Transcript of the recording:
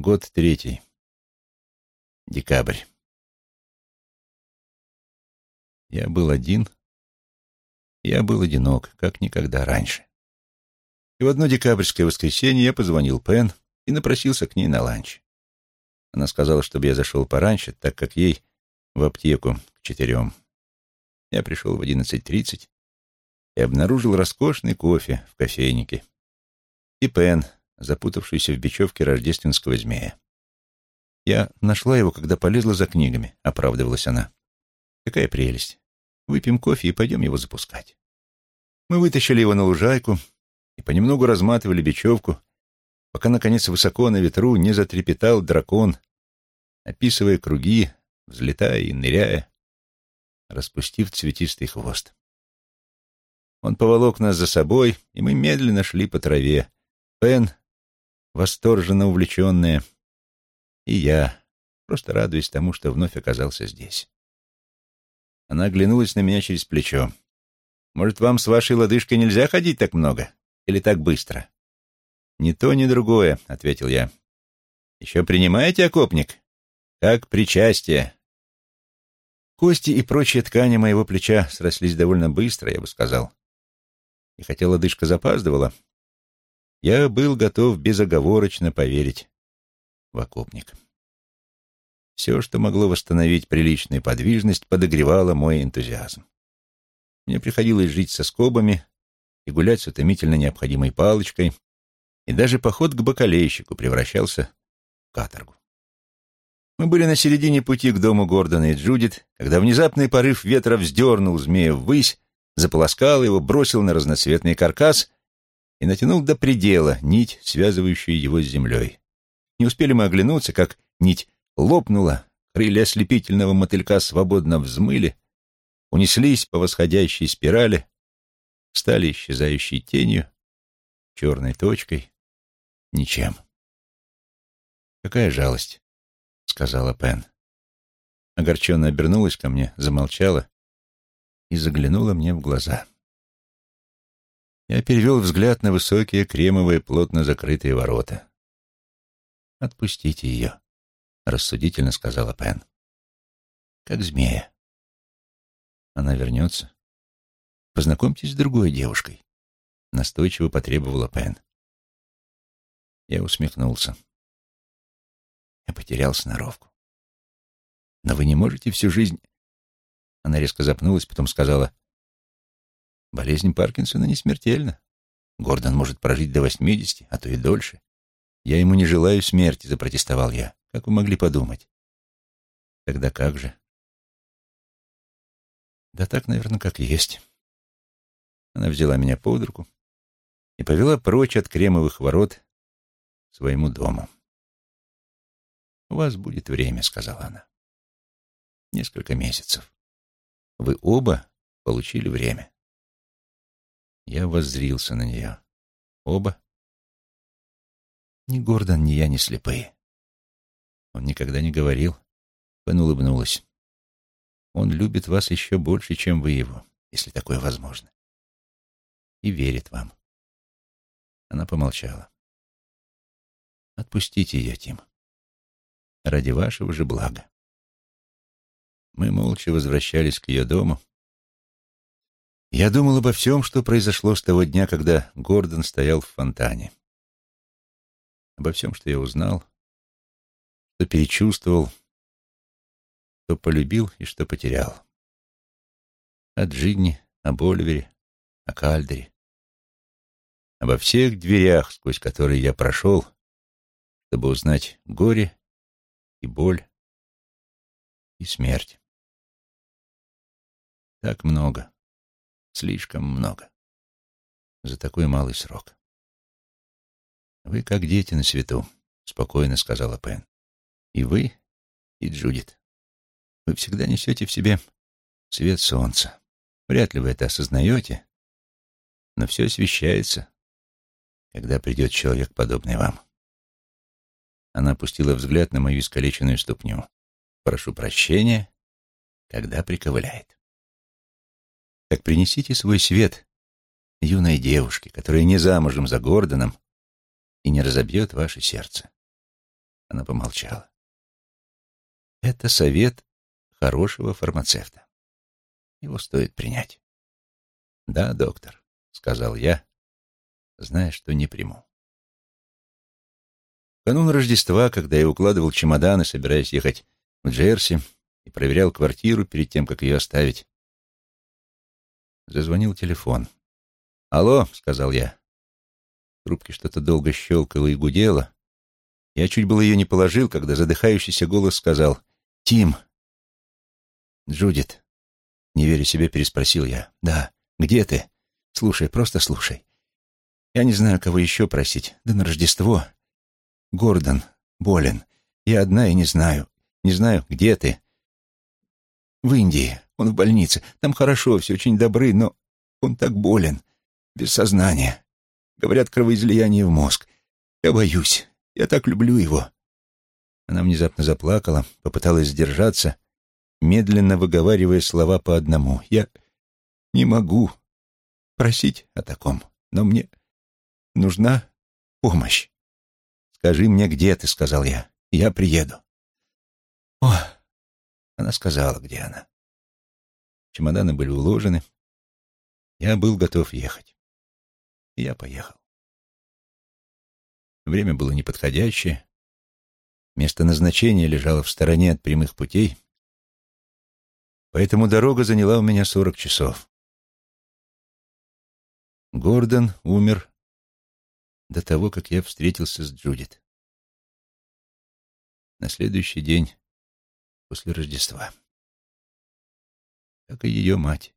Год третий. Декабрь. Я был один. Я был одинок, как никогда раньше. И в одно декабрьское воскресенье я позвонил Пен и напросился к ней на ланч. Она сказала, чтобы я зашел пораньше, так как ей в аптеку к четырем. Я пришел в одиннадцать тридцать и обнаружил роскошный кофе в кофейнике. И Пен, запутавшуюся в бечевке рождественского змея. «Я нашла его, когда полезла за книгами», — оправдывалась она. «Какая прелесть. Выпьем кофе и пойдем его запускать». Мы вытащили его на лужайку и понемногу разматывали бечевку, пока, наконец, высоко на ветру не затрепетал дракон, описывая круги, взлетая и ныряя, распустив цветистый хвост. Он поволок нас за собой, и мы медленно шли по траве. Пен, восторженно увлеченная, и я, просто радуясь тому, что вновь оказался здесь. Она оглянулась на меня через плечо. «Может, вам с вашей лодыжкой нельзя ходить так много? Или так быстро?» «Ни то, ни другое», — ответил я. «Еще принимаете окопник?» «Как причастие». Кости и прочие ткани моего плеча срослись довольно быстро, я бы сказал. И хотя лодыжка запаздывала, я был готов безоговорочно поверить в окопник. Все, что могло восстановить приличную подвижность, подогревало мой энтузиазм. Мне приходилось жить со скобами и гулять с утомительно необходимой палочкой, и даже поход к бакалейщику превращался в каторгу. Мы были на середине пути к дому Гордона и Джудит, когда внезапный порыв ветра вздернул змея ввысь, заполоскал его, бросил на разноцветный каркас и натянул до предела нить, связывающую его с землей. Не успели мы оглянуться, как нить лопнула, крылья ослепительного мотылька свободно взмыли, унеслись по восходящей спирали, стали исчезающей тенью, черной точкой, ничем. «Какая жалость», — сказала Пен. Огорченно обернулась ко мне, замолчала и заглянула мне в глаза. Я перевел взгляд на высокие кремовые плотно закрытые ворота. «Отпустите ее», — рассудительно сказала Пен. «Как змея. Она вернется. Познакомьтесь с другой девушкой», — настойчиво потребовала Пен. Я усмехнулся. Я потерял сноровку. «Но вы не можете всю жизнь...» Она резко запнулась, потом сказала, «Болезнь Паркинсона не смертельна. Гордон может прожить до восьмидесяти, а то и дольше. Я ему не желаю смерти, запротестовал я. Как вы могли подумать? Тогда как же? Да так, наверное, как есть. Она взяла меня под руку и повела прочь от кремовых ворот к своему дому. «У вас будет время», — сказала она. «Несколько месяцев. Вы оба получили время». Я воззрился на нее. «Оба?» Ни Гордон, ни я не слепые. Он никогда не говорил. Пен улыбнулась. Он любит вас еще больше, чем вы его, если такое возможно. И верит вам. Она помолчала. Отпустите ее, Тим. Ради вашего же блага. Мы молча возвращались к ее дому. Я думал обо всем, что произошло с того дня, когда Гордон стоял в фонтане обо всем, что я узнал, что перечувствовал, что полюбил и что потерял. О Джинни, о Боливере, о Кальдере. Обо всех дверях, сквозь которые я прошел, чтобы узнать горе и боль и смерть. Так много, слишком много за такой малый срок. «Вы как дети на свету», — спокойно сказала Пен. «И вы, и Джудит. Вы всегда несете в себе свет солнца. Вряд ли вы это осознаете, но все освещается, когда придет человек, подобный вам». Она опустила взгляд на мою искалеченную ступню. «Прошу прощения, когда приковыляет». Так принесите свой свет юной девушке, которая не замужем за Гордоном и не разобьет ваше сердце. Она помолчала. Это совет хорошего фармацевта. Его стоит принять. Да, доктор, сказал я, зная, что не приму. канун Рождества, когда я укладывал чемоданы, собираясь ехать в Джерси, и проверял квартиру перед тем, как ее оставить, зазвонил телефон. «Алло», — сказал я. В трубке что-то долго щелкало и гудело. Я чуть было ее не положил, когда задыхающийся голос сказал «Тим!» «Джудит!» Не веря себе, переспросил я. «Да, где ты? Слушай, просто слушай. Я не знаю, кого еще просить. Да на Рождество. Гордон болен. Я одна и не знаю. Не знаю, где ты. В Индии. Он в больнице. Там хорошо, все очень добры, но он так болен. Без сознания. Говорят, кровоизлияние в мозг. Я боюсь. Я так люблю его. Она внезапно заплакала, попыталась сдержаться, медленно выговаривая слова по одному. «Я не могу просить о таком, но мне нужна помощь. Скажи мне, где ты, — сказал я, — я приеду». «О!» — она сказала, где она. Чемоданы были уложены. Я был готов ехать. И я поехал. Время было неподходящее. Место назначения лежало в стороне от прямых путей, поэтому дорога заняла у меня сорок часов. Гордон умер до того, как я встретился с Джудит. На следующий день после Рождества. Как и ее мать.